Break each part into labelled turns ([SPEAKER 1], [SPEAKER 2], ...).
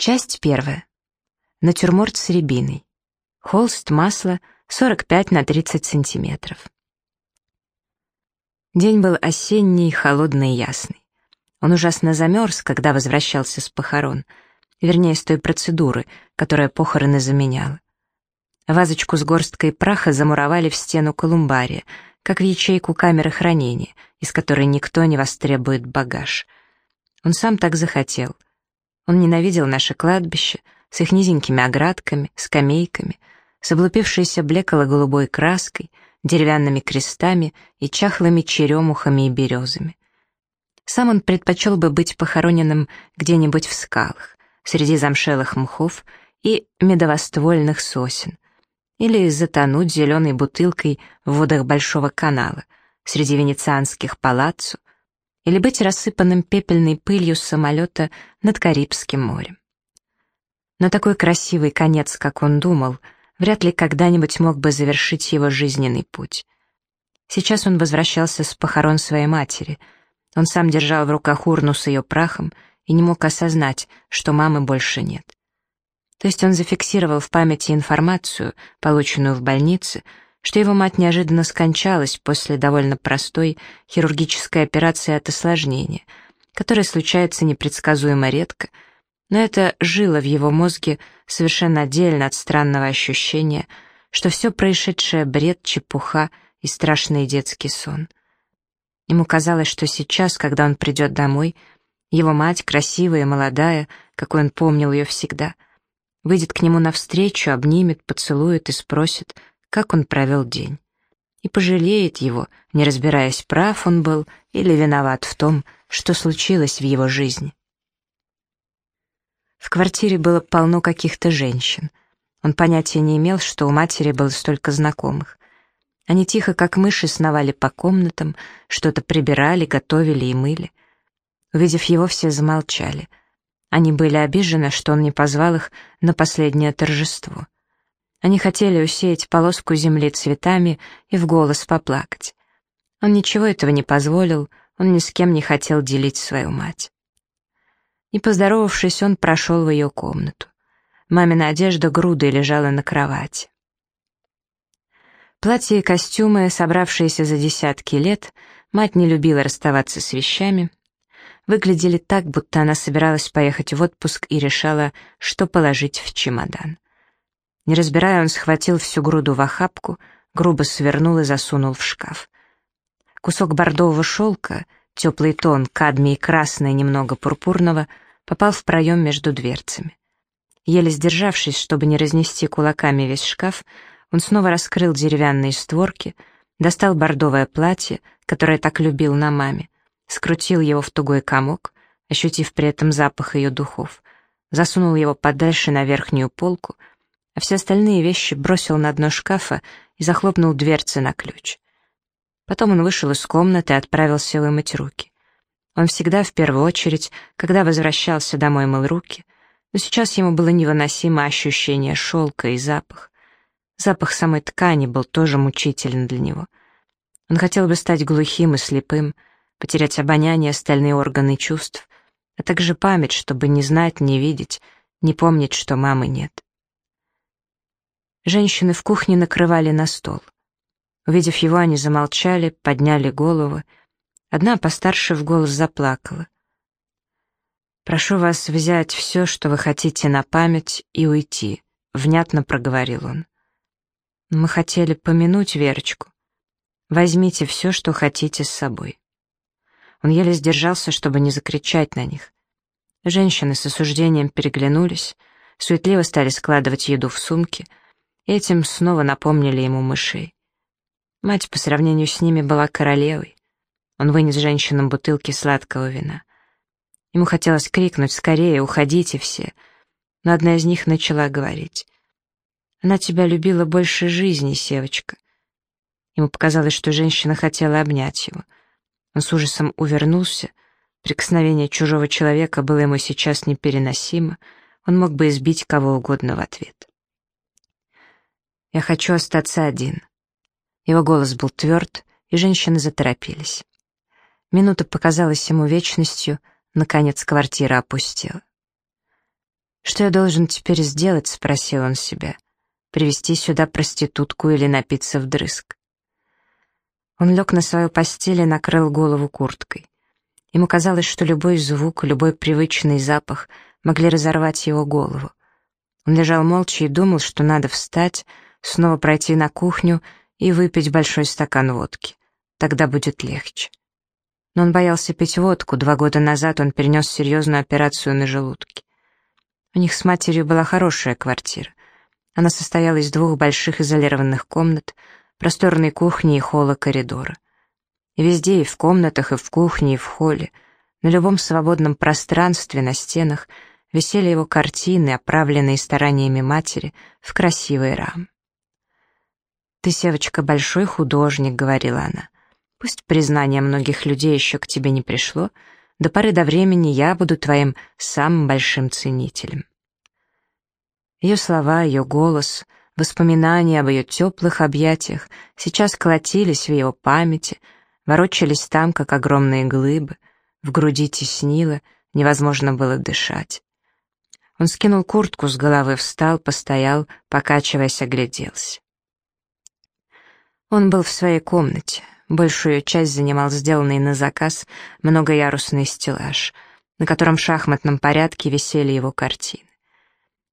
[SPEAKER 1] Часть первая. Натюрморт с рябиной. Холст, масло, 45 на 30 сантиметров. День был осенний, холодный и ясный. Он ужасно замерз, когда возвращался с похорон, вернее, с той процедуры, которая похороны заменяла. Вазочку с горсткой праха замуровали в стену колумбария, как в ячейку камеры хранения, из которой никто не востребует багаж. Он сам так захотел — он ненавидел наше кладбище с их низенькими оградками, скамейками, с облупившейся блекло-голубой краской, деревянными крестами и чахлыми черемухами и березами. Сам он предпочел бы быть похороненным где-нибудь в скалах, среди замшелых мхов и медовоствольных сосен, или затонуть зеленой бутылкой в водах Большого канала, среди венецианских палаццо, или быть рассыпанным пепельной пылью самолета над Карибским морем. Но такой красивый конец, как он думал, вряд ли когда-нибудь мог бы завершить его жизненный путь. Сейчас он возвращался с похорон своей матери. Он сам держал в руках урну с ее прахом и не мог осознать, что мамы больше нет. То есть он зафиксировал в памяти информацию, полученную в больнице, что его мать неожиданно скончалась после довольно простой хирургической операции от осложнения, которая случается непредсказуемо редко, но это жило в его мозге совершенно отдельно от странного ощущения, что все происшедшее — бред, чепуха и страшный детский сон. Ему казалось, что сейчас, когда он придет домой, его мать, красивая, молодая, какой он помнил ее всегда, выйдет к нему навстречу, обнимет, поцелует и спросит — как он провел день. И пожалеет его, не разбираясь, прав он был или виноват в том, что случилось в его жизни. В квартире было полно каких-то женщин. Он понятия не имел, что у матери было столько знакомых. Они тихо, как мыши, сновали по комнатам, что-то прибирали, готовили и мыли. Увидев его, все замолчали. Они были обижены, что он не позвал их на последнее торжество. Они хотели усеять полоску земли цветами и в голос поплакать. Он ничего этого не позволил, он ни с кем не хотел делить свою мать. Не поздоровавшись, он прошел в ее комнату. Мамина одежда грудой лежала на кровати. Платья и костюмы, собравшиеся за десятки лет, мать не любила расставаться с вещами, выглядели так, будто она собиралась поехать в отпуск и решала, что положить в чемодан. Не разбирая, он схватил всю груду в охапку, грубо свернул и засунул в шкаф. Кусок бордового шелка, теплый тон, кадмий красный, немного пурпурного, попал в проем между дверцами. Еле сдержавшись, чтобы не разнести кулаками весь шкаф, он снова раскрыл деревянные створки, достал бордовое платье, которое так любил на маме, скрутил его в тугой комок, ощутив при этом запах ее духов, засунул его подальше на верхнюю полку — а все остальные вещи бросил на дно шкафа и захлопнул дверцы на ключ. Потом он вышел из комнаты и отправился вымыть руки. Он всегда в первую очередь, когда возвращался домой, мыл руки, но сейчас ему было невыносимо ощущение шелка и запах. Запах самой ткани был тоже мучителен для него. Он хотел бы стать глухим и слепым, потерять обоняние, остальные органы чувств, а также память, чтобы не знать, не видеть, не помнить, что мамы нет. Женщины в кухне накрывали на стол. Увидев его, они замолчали, подняли головы. Одна постарше в голос заплакала. «Прошу вас взять все, что вы хотите на память, и уйти», — внятно проговорил он. «Мы хотели помянуть Верочку. Возьмите все, что хотите с собой». Он еле сдержался, чтобы не закричать на них. Женщины с осуждением переглянулись, суетливо стали складывать еду в сумки — Этим снова напомнили ему мышей. Мать по сравнению с ними была королевой. Он вынес женщинам бутылки сладкого вина. Ему хотелось крикнуть «Скорее, уходите все!» Но одна из них начала говорить. «Она тебя любила больше жизни, Севочка». Ему показалось, что женщина хотела обнять его. Он с ужасом увернулся. Прикосновение чужого человека было ему сейчас непереносимо. Он мог бы избить кого угодно в ответ. Я хочу остаться один». Его голос был тверд, и женщины заторопились. Минута показалась ему вечностью, наконец квартира опустела. «Что я должен теперь сделать?» — спросил он себя. «Привести сюда проститутку или напиться вдрызг?» Он лег на свою постель и накрыл голову курткой. Ему казалось, что любой звук, любой привычный запах могли разорвать его голову. Он лежал молча и думал, что надо встать, снова пройти на кухню и выпить большой стакан водки. Тогда будет легче. Но он боялся пить водку, два года назад он перенес серьезную операцию на желудке. У них с матерью была хорошая квартира. Она состояла из двух больших изолированных комнат, просторной кухни и холла коридора. И везде, и в комнатах, и в кухне, и в холле, на любом свободном пространстве, на стенах, висели его картины, оправленные стараниями матери, в красивые рамы. «Ты, Севочка, большой художник», — говорила она. «Пусть признание многих людей еще к тебе не пришло, до поры до времени я буду твоим самым большим ценителем». Ее слова, ее голос, воспоминания об ее теплых объятиях сейчас колотились в его памяти, ворочались там, как огромные глыбы, в груди теснило, невозможно было дышать. Он скинул куртку с головы, встал, постоял, покачиваясь, огляделся. Он был в своей комнате. Большую часть занимал сделанный на заказ многоярусный стеллаж, на котором в шахматном порядке висели его картины.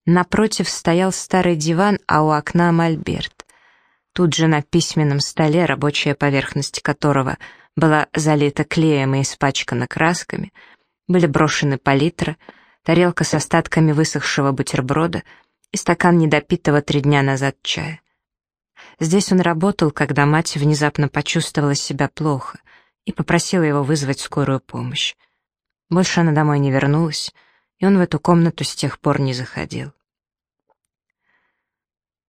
[SPEAKER 1] Напротив стоял старый диван, а у окна мольберт. Тут же на письменном столе, рабочая поверхность которого была залита клеем и испачкана красками, были брошены палитра, тарелка с остатками высохшего бутерброда и стакан недопитого три дня назад чая. Здесь он работал, когда мать внезапно почувствовала себя плохо и попросила его вызвать скорую помощь. Больше она домой не вернулась, и он в эту комнату с тех пор не заходил.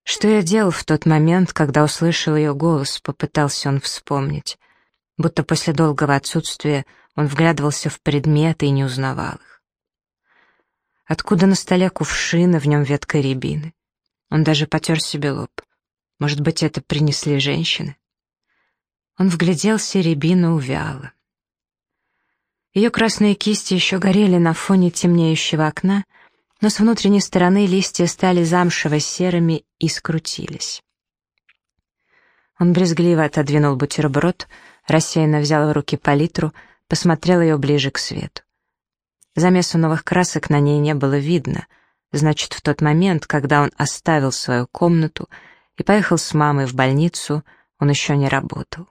[SPEAKER 1] Что я делал в тот момент, когда услышал ее голос, попытался он вспомнить. Будто после долгого отсутствия он вглядывался в предметы и не узнавал их. Откуда на столе кувшины, в нем ветка рябины? Он даже потер себе лоб. Может быть, это принесли женщины? Он вгляделся, рябина увяла. Ее красные кисти еще горели на фоне темнеющего окна, но с внутренней стороны листья стали замшево-серыми и скрутились. Он брезгливо отодвинул бутерброд, рассеянно взял в руки палитру, посмотрел ее ближе к свету. Замеса новых красок на ней не было видно, значит, в тот момент, когда он оставил свою комнату и поехал с мамой в больницу, он еще не работал.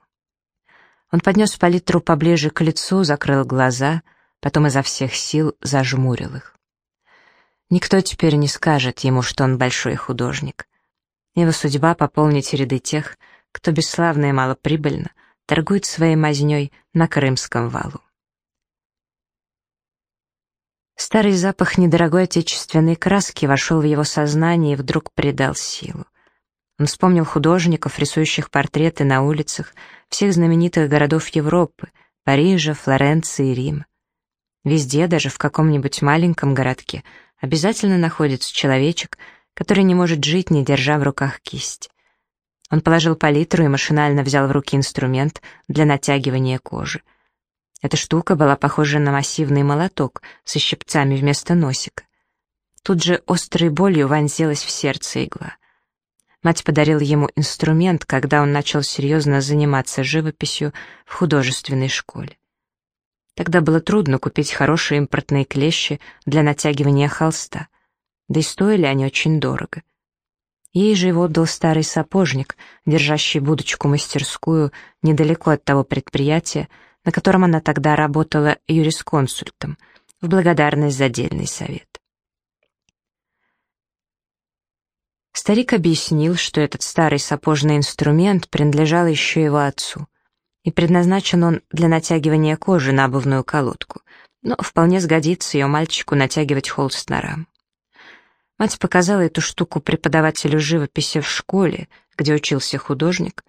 [SPEAKER 1] Он поднес палитру поближе к лицу, закрыл глаза, потом изо всех сил зажмурил их. Никто теперь не скажет ему, что он большой художник. Его судьба — пополнить ряды тех, кто бесславно и малоприбыльно торгует своей мазней на Крымском валу. Старый запах недорогой отечественной краски вошел в его сознание и вдруг придал силу. Он вспомнил художников, рисующих портреты на улицах всех знаменитых городов Европы, Парижа, Флоренции, Рима. Везде, даже в каком-нибудь маленьком городке, обязательно находится человечек, который не может жить, не держа в руках кисть. Он положил палитру и машинально взял в руки инструмент для натягивания кожи. Эта штука была похожа на массивный молоток со щипцами вместо носика. Тут же острой болью вонзилась в сердце игла — Мать подарила ему инструмент, когда он начал серьезно заниматься живописью в художественной школе. Тогда было трудно купить хорошие импортные клещи для натягивания холста, да и стоили они очень дорого. Ей же его отдал старый сапожник, держащий будочку-мастерскую недалеко от того предприятия, на котором она тогда работала юрисконсультом, в благодарность за дельный совет. Старик объяснил, что этот старый сапожный инструмент принадлежал еще его отцу, и предназначен он для натягивания кожи на обувную колодку, но вполне сгодится ее мальчику натягивать холст на рам. Мать показала эту штуку преподавателю живописи в школе, где учился художник,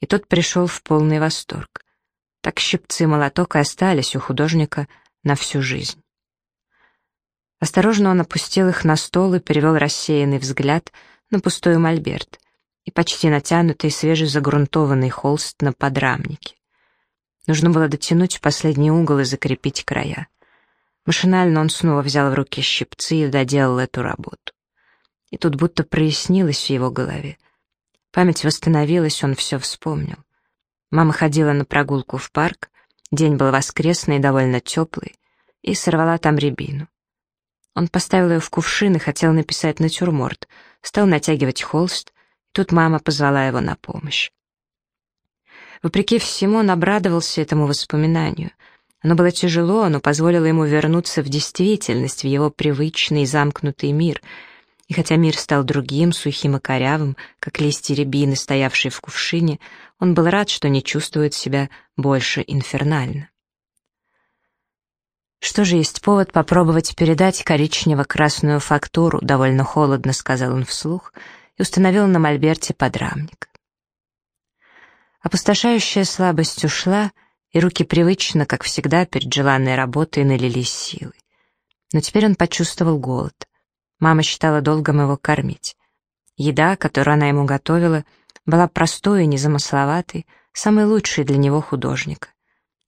[SPEAKER 1] и тот пришел в полный восторг. Так щипцы и молоток и остались у художника на всю жизнь. Осторожно он опустил их на стол и перевел рассеянный взгляд на пустой мольберт и почти натянутый свежезагрунтованный холст на подрамнике. Нужно было дотянуть последний угол и закрепить края. Машинально он снова взял в руки щипцы и доделал эту работу. И тут будто прояснилось в его голове. Память восстановилась, он все вспомнил. Мама ходила на прогулку в парк, день был воскресный и довольно теплый, и сорвала там рябину. Он поставил ее в кувшин и хотел написать натюрморт, стал натягивать холст, и тут мама позвала его на помощь. Вопреки всему он обрадовался этому воспоминанию. Оно было тяжело, но позволило ему вернуться в действительность, в его привычный замкнутый мир. И хотя мир стал другим, сухим и корявым, как листья рябины, стоявшие в кувшине, он был рад, что не чувствует себя больше инфернально. «Что же есть повод попробовать передать коричнево-красную фактуру?» — довольно холодно сказал он вслух и установил на мольберте подрамник. Опустошающая слабость ушла, и руки привычно, как всегда, перед желанной работой налились силой. Но теперь он почувствовал голод. Мама считала долгом его кормить. Еда, которую она ему готовила, была простой и незамысловатой, самой лучшей для него художника.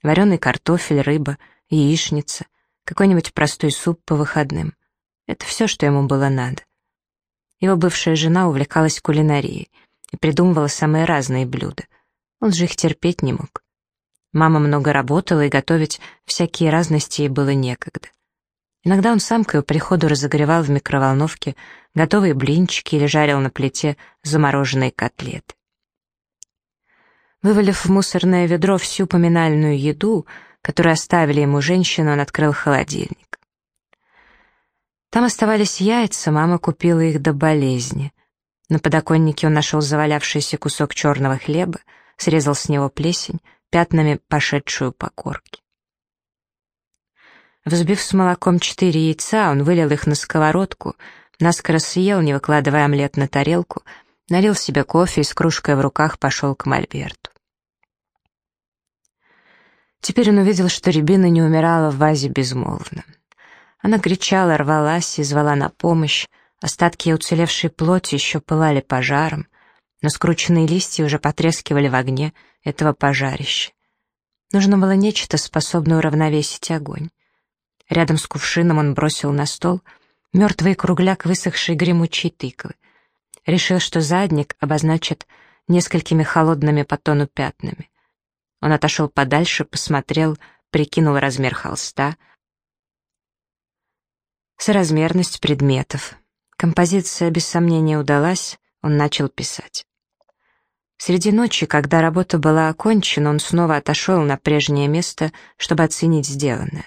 [SPEAKER 1] Вареный картофель, рыба, яичница, какой-нибудь простой суп по выходным. Это все, что ему было надо. Его бывшая жена увлекалась кулинарией и придумывала самые разные блюда — он же их терпеть не мог. Мама много работала, и готовить всякие разности ей было некогда. Иногда он сам к ее приходу разогревал в микроволновке готовые блинчики или жарил на плите замороженные котлеты. Вывалив в мусорное ведро всю поминальную еду, которую оставили ему женщины, он открыл холодильник. Там оставались яйца, мама купила их до болезни. На подоконнике он нашел завалявшийся кусок черного хлеба, срезал с него плесень, пятнами пошедшую по корке. Взбив с молоком четыре яйца, он вылил их на сковородку, наскоро съел, не выкладывая омлет на тарелку, налил себе кофе и с кружкой в руках пошел к Мольберту. Теперь он увидел, что рябина не умирала в вазе безмолвно. Она кричала, рвалась и звала на помощь, остатки уцелевшей плоти еще пылали пожаром, но скрученные листья уже потрескивали в огне этого пожарища. Нужно было нечто, способное уравновесить огонь. Рядом с кувшином он бросил на стол мертвый кругляк высохшей гремучей тыквы. Решил, что задник обозначит несколькими холодными по тону пятнами. Он отошел подальше, посмотрел, прикинул размер холста, соразмерность предметов. Композиция без сомнения удалась, он начал писать. Среди ночи, когда работа была окончена, он снова отошел на прежнее место, чтобы оценить сделанное.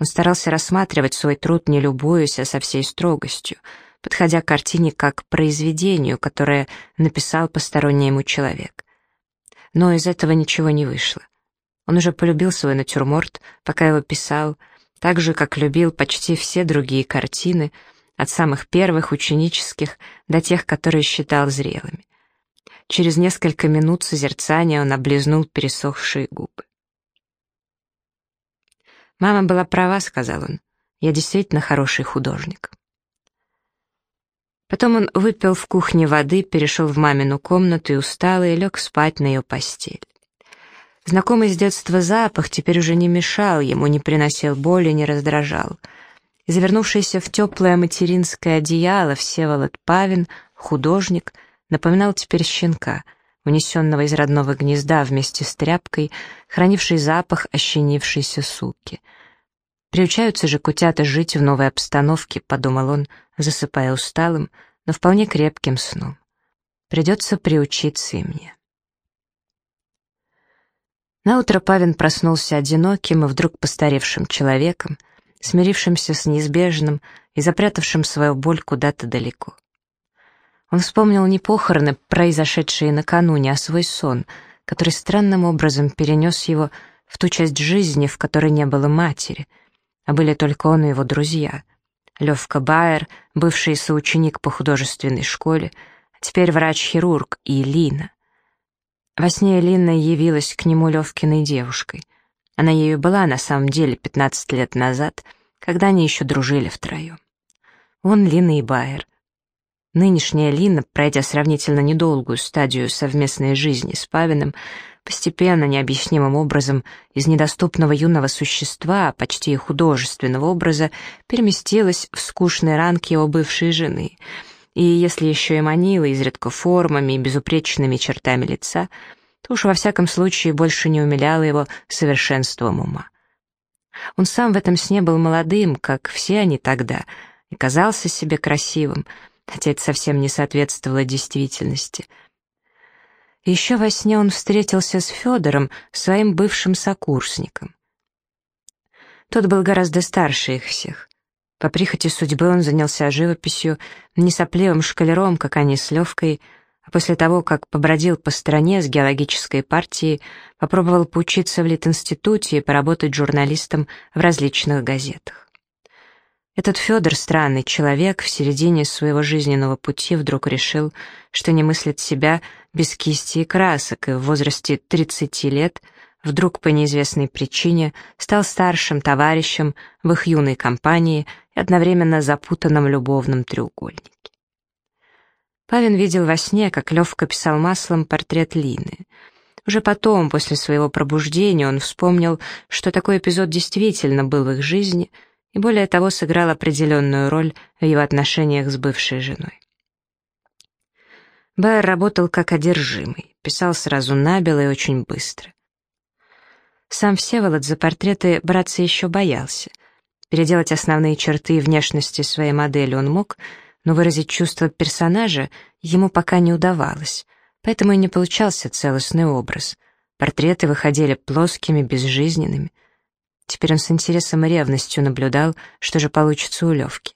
[SPEAKER 1] Он старался рассматривать свой труд не любуясь, а со всей строгостью, подходя к картине как к произведению, которое написал посторонний ему человек. Но из этого ничего не вышло. Он уже полюбил свой натюрморт, пока его писал, так же, как любил почти все другие картины, от самых первых ученических до тех, которые считал зрелыми. Через несколько минут созерцания он облизнул пересохшие губы. «Мама была права», — сказал он. «Я действительно хороший художник». Потом он выпил в кухне воды, перешел в мамину комнату и усталый лег спать на ее постель. Знакомый с детства запах теперь уже не мешал ему, не приносил боли, не раздражал. завернувшийся в теплое материнское одеяло Всеволод Павин, художник — напоминал теперь щенка, унесенного из родного гнезда вместе с тряпкой, хранивший запах ощенившейся суки. «Приучаются же кутята жить в новой обстановке», — подумал он, засыпая усталым, но вполне крепким сном. «Придется приучиться и мне». Наутро Павин проснулся одиноким и вдруг постаревшим человеком, смирившимся с неизбежным и запрятавшим свою боль куда-то далеко. Он вспомнил не похороны, произошедшие накануне, а свой сон, который странным образом перенес его в ту часть жизни, в которой не было матери, а были только он и его друзья. Левка Байер, бывший соученик по художественной школе, теперь врач-хирург, и Лина. Во сне Лина явилась к нему Левкиной девушкой. Она ею была на самом деле 15 лет назад, когда они еще дружили втроем. Он, Лина и Байер. Нынешняя Лина, пройдя сравнительно недолгую стадию совместной жизни с Павиным, постепенно, необъяснимым образом, из недоступного юного существа, почти художественного образа, переместилась в скучный ранг его бывшей жены. И если еще и манила изредка формами и безупречными чертами лица, то уж во всяком случае больше не умиляла его совершенством ума. Он сам в этом сне был молодым, как все они тогда, и казался себе красивым, хотя это совсем не соответствовало действительности — еще во сне он встретился с Федором, своим бывшим сокурсником. Тот был гораздо старше их всех. По прихоти судьбы он занялся живописью, не сопливым шкалером, как они с Левкой, а после того, как побродил по стране с геологической партией, попробовал поучиться в Литинституте и поработать журналистом в различных газетах. Этот Федор, странный человек, в середине своего жизненного пути вдруг решил, что не мыслит себя без кисти и красок, и в возрасте 30 лет вдруг по неизвестной причине стал старшим товарищем в их юной компании и одновременно запутанном любовном треугольнике. Павин видел во сне, как Левка писал маслом портрет Лины. Уже потом, после своего пробуждения, он вспомнил, что такой эпизод действительно был в их жизни — и более того сыграл определенную роль в его отношениях с бывшей женой. Байер работал как одержимый, писал сразу набело и очень быстро. Сам Всеволод за портреты браться еще боялся. Переделать основные черты и внешности своей модели он мог, но выразить чувства персонажа ему пока не удавалось, поэтому и не получался целостный образ. Портреты выходили плоскими, безжизненными — Теперь он с интересом и ревностью наблюдал, что же получится у Левки.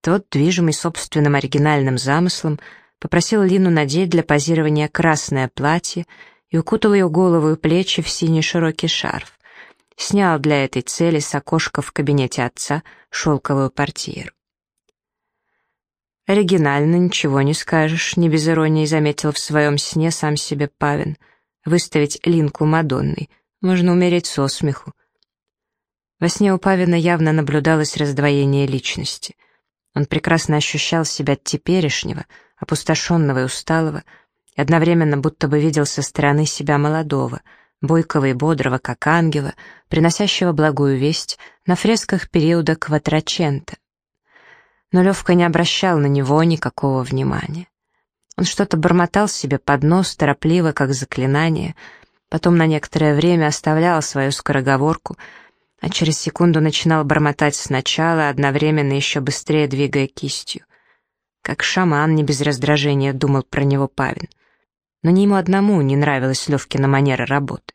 [SPEAKER 1] Тот, движимый собственным оригинальным замыслом, попросил Лину надеть для позирования красное платье и укутал ее голову и плечи в синий широкий шарф. Снял для этой цели с окошка в кабинете отца шелковую портьеру. «Оригинально, ничего не скажешь», — не без иронии заметил в своем сне сам себе Павин. «Выставить Линку Мадонной. Можно умереть со смеху. Во сне у Павина явно наблюдалось раздвоение личности. Он прекрасно ощущал себя теперешнего, опустошенного и усталого, и одновременно будто бы видел со стороны себя молодого, бойкого и бодрого, как ангела, приносящего благую весть на фресках периода Кватрачента. Но Левка не обращал на него никакого внимания. Он что-то бормотал себе под нос, торопливо, как заклинание, потом на некоторое время оставлял свою скороговорку — а через секунду начинал бормотать сначала, одновременно еще быстрее двигая кистью. Как шаман, не без раздражения думал про него Павин. Но не ему одному не нравилась Левкина манера работы.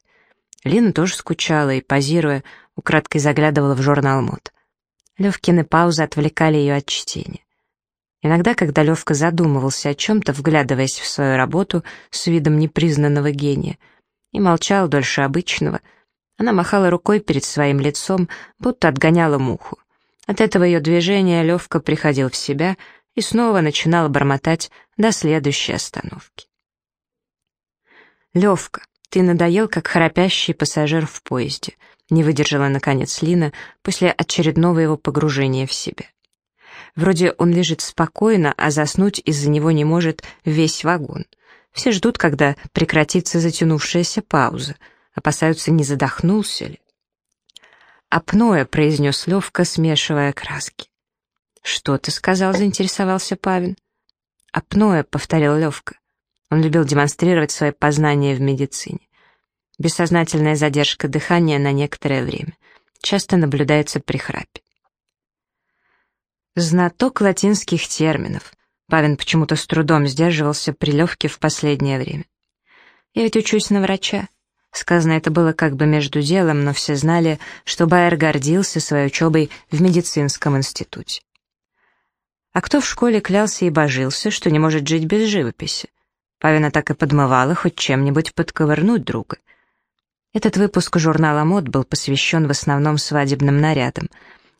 [SPEAKER 1] Лина тоже скучала и, позируя, украдкой заглядывала в журнал мод. Левкины паузы отвлекали ее от чтения. Иногда, когда Левка задумывался о чем-то, вглядываясь в свою работу с видом непризнанного гения, и молчал дольше обычного — она махала рукой перед своим лицом, будто отгоняла муху. От этого ее движения Левка приходил в себя и снова начинал бормотать до следующей остановки. «Левка, ты надоел, как храпящий пассажир в поезде», не выдержала, наконец, Лина после очередного его погружения в себя. Вроде он лежит спокойно, а заснуть из-за него не может весь вагон. Все ждут, когда прекратится затянувшаяся пауза — опасаются, не задохнулся ли. «Апноэ», — произнес Левка, смешивая краски. «Что ты сказал?» — заинтересовался Павин. «Апноэ», — повторил Левка. Он любил демонстрировать свои познания в медицине. Бессознательная задержка дыхания на некоторое время. Часто наблюдается при храпе. Знаток латинских терминов. Павин почему-то с трудом сдерживался при Левке в последнее время. «Я ведь учусь на врача. Сказано это было как бы между делом, но все знали, что Байер гордился своей учебой в медицинском институте. А кто в школе клялся и божился, что не может жить без живописи? Павина так и подмывала хоть чем-нибудь подковырнуть друга. Этот выпуск журнала «Мод» был посвящен в основном свадебным нарядам,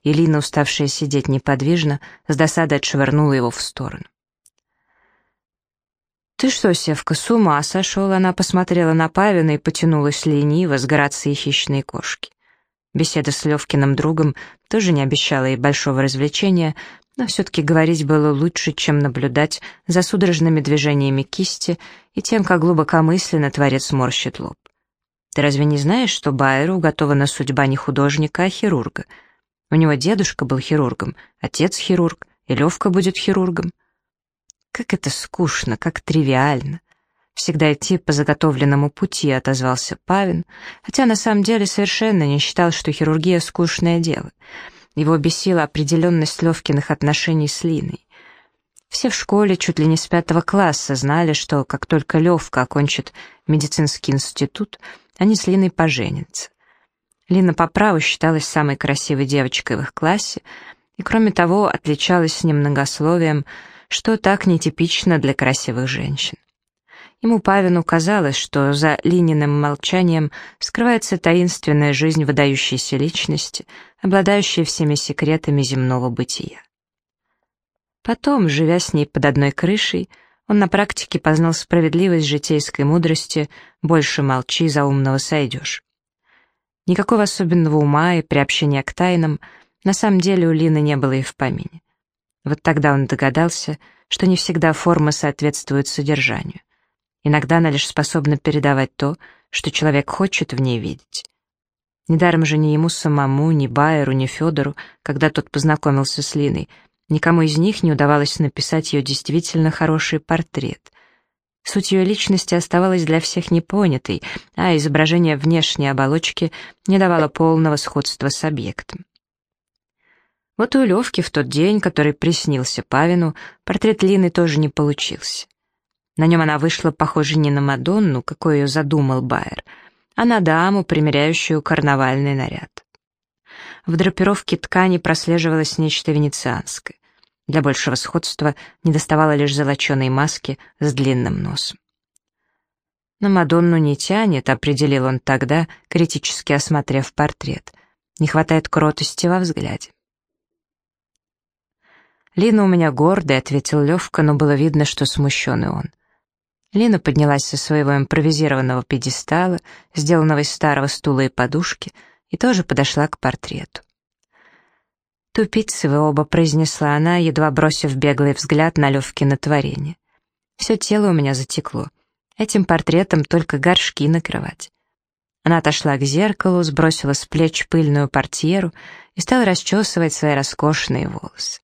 [SPEAKER 1] и уставшая сидеть неподвижно, с досадой отшвырнула его в сторону. «Ты что, Севка, с ума сошел?» Она посмотрела на Павина и потянулась лениво с грацией хищной кошки. Беседа с Левкиным другом тоже не обещала ей большого развлечения, но все-таки говорить было лучше, чем наблюдать за судорожными движениями кисти и тем, как глубокомысленно творец морщит лоб. Ты разве не знаешь, что Байеру уготована судьба не художника, а хирурга? У него дедушка был хирургом, отец хирург, и Левка будет хирургом. Как это скучно, как тривиально. Всегда идти по заготовленному пути, отозвался Павин, хотя на самом деле совершенно не считал, что хирургия — скучное дело. Его бесила определенность Левкиных отношений с Линой. Все в школе чуть ли не с пятого класса знали, что как только Левка окончит медицинский институт, они с Линой поженятся. Лина по праву считалась самой красивой девочкой в их классе, и кроме того отличалась немногословием, что так нетипично для красивых женщин. Ему Павину казалось, что за Лининым молчанием скрывается таинственная жизнь выдающейся личности, обладающей всеми секретами земного бытия. Потом, живя с ней под одной крышей, он на практике познал справедливость житейской мудрости «больше молчи, за умного сойдешь». Никакого особенного ума и приобщения к тайнам на самом деле у Лины не было и в помине. Вот тогда он догадался, что не всегда форма соответствует содержанию. Иногда она лишь способна передавать то, что человек хочет в ней видеть. Недаром же ни ему самому, ни Байеру, ни Федору, когда тот познакомился с Линой, никому из них не удавалось написать ее действительно хороший портрет. Суть ее личности оставалась для всех непонятой, а изображение внешней оболочки не давало полного сходства с объектом. Вот у Левки в тот день, который приснился Павину, портрет Лины тоже не получился. На нем она вышла, похоже, не на Мадонну, какой ее задумал Байер, а на даму, примеряющую карнавальный наряд. В драпировке ткани прослеживалось нечто венецианское. Для большего сходства недоставало лишь золоченой маски с длинным носом. «На Мадонну не тянет», — определил он тогда, критически осмотрев портрет. «Не хватает кротости во взгляде». «Лина у меня гордая», — ответил Левка, но было видно, что смущенный он. Лина поднялась со своего импровизированного пьедестала, сделанного из старого стула и подушки, и тоже подошла к портрету. «Тупицы вы оба», — произнесла она, едва бросив беглый взгляд на Левкино творение. «Все тело у меня затекло. Этим портретом только горшки накрывать». Она отошла к зеркалу, сбросила с плеч пыльную портьеру и стала расчесывать свои роскошные волосы.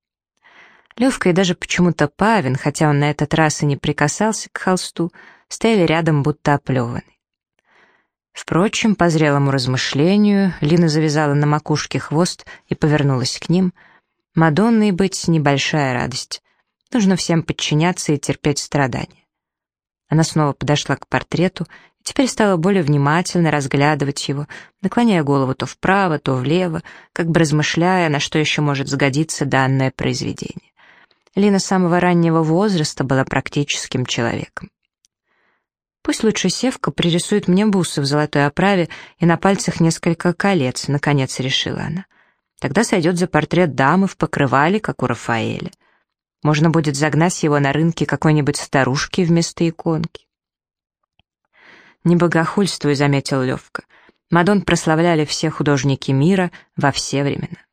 [SPEAKER 1] Левка и даже почему-то Павин, хотя он на этот раз и не прикасался к холсту, стояли рядом, будто оплеваны. Впрочем, по зрелому размышлению, Лина завязала на макушке хвост и повернулась к ним. Мадонной быть — небольшая радость. Нужно всем подчиняться и терпеть страдания. Она снова подошла к портрету и теперь стала более внимательно разглядывать его, наклоняя голову то вправо, то влево, как бы размышляя, на что еще может сгодиться данное произведение. Лина с самого раннего возраста была практическим человеком. Пусть лучше Севка пририсует мне бусы в золотой оправе и на пальцах несколько колец, наконец решила она. Тогда сойдет за портрет дамы в покрывале, как у Рафаэля. Можно будет загнать его на рынке какой-нибудь старушки вместо иконки. «Не богохульствуй», — заметил Левка. Мадон прославляли все художники мира во все времена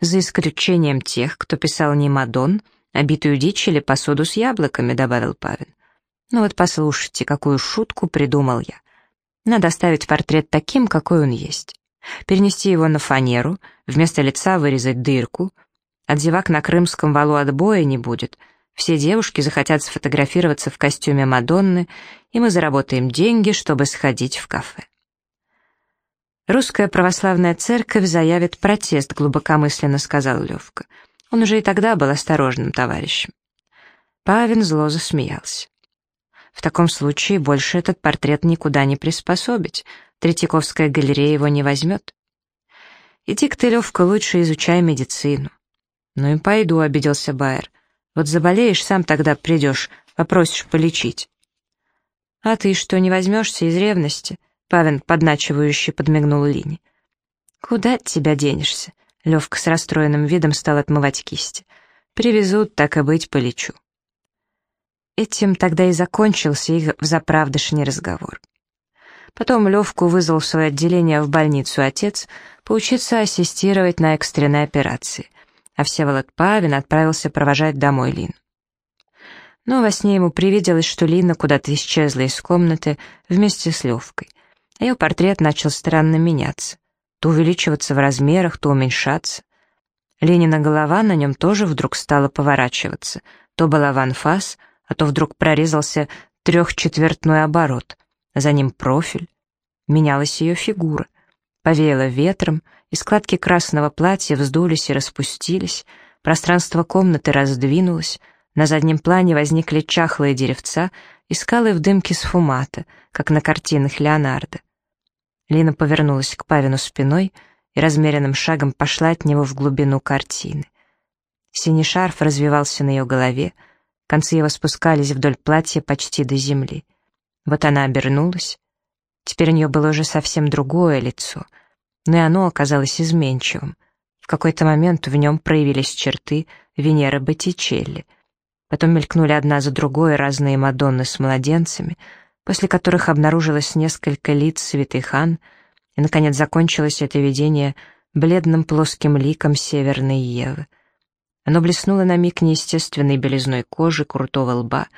[SPEAKER 1] за исключением тех, кто писал не Мадон, а битую дичь или посуду с яблоками», — добавил Павин. «Ну вот послушайте, какую шутку придумал я. Надо оставить портрет таким, какой он есть. Перенести его на фанеру, вместо лица вырезать дырку. От зевак на крымском валу отбоя не будет. Все девушки захотят сфотографироваться в костюме Мадонны, и мы заработаем деньги, чтобы сходить в кафе. «Русская православная церковь заявит протест», — глубокомысленно сказал Левка. Он уже и тогда был осторожным товарищем. Павин зло засмеялся. «В таком случае больше этот портрет никуда не приспособить. Третьяковская галерея его не возьмет. Иди-ка ты, Левка, лучше изучай медицину». «Ну и пойду», — обиделся Байер. «Вот заболеешь, сам тогда придешь, попросишь полечить». «А ты что, не возьмешься из ревности?» Павин, подначивающе подмигнул Лине. «Куда от тебя денешься?» Левка с расстроенным видом стал отмывать кисти. «Привезут, так и быть, полечу». Этим тогда и закончился их взаправдышний разговор. Потом Левку вызвал в свое отделение в больницу отец поучиться ассистировать на экстренной операции. а Всеволод Павин отправился провожать домой Лин. Но во сне ему привиделось, что Лина куда-то исчезла из комнаты вместе с Левкой. А ее портрет начал странно меняться. То увеличиваться в размерах, то уменьшаться. Ленина голова на нем тоже вдруг стала поворачиваться. То была в анфас, а то вдруг прорезался трехчетвертной оборот. За ним профиль. Менялась ее фигура. Повеяло ветром, и складки красного платья вздулись и распустились, пространство комнаты раздвинулось, на заднем плане возникли чахлые деревца и скалы в дымке сфумата, как на картинах Леонардо. Лина повернулась к Павину спиной и размеренным шагом пошла от него в глубину картины. Синий шарф развивался на ее голове, концы его спускались вдоль платья почти до земли. Вот она обернулась. Теперь у нее было уже совсем другое лицо, но и оно оказалось изменчивым. В какой-то момент в нем проявились черты Венеры Боттичелли — Потом мелькнули одна за другой разные Мадонны с младенцами, после которых обнаружилось несколько лиц святых Ан, и, наконец, закончилось это видение бледным плоским ликом Северной Евы. Оно блеснуло на миг неестественной белизной кожи, крутого лба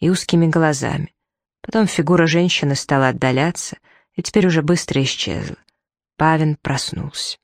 [SPEAKER 1] и узкими глазами. Потом фигура женщины стала отдаляться и теперь уже быстро исчезла. Павин проснулся.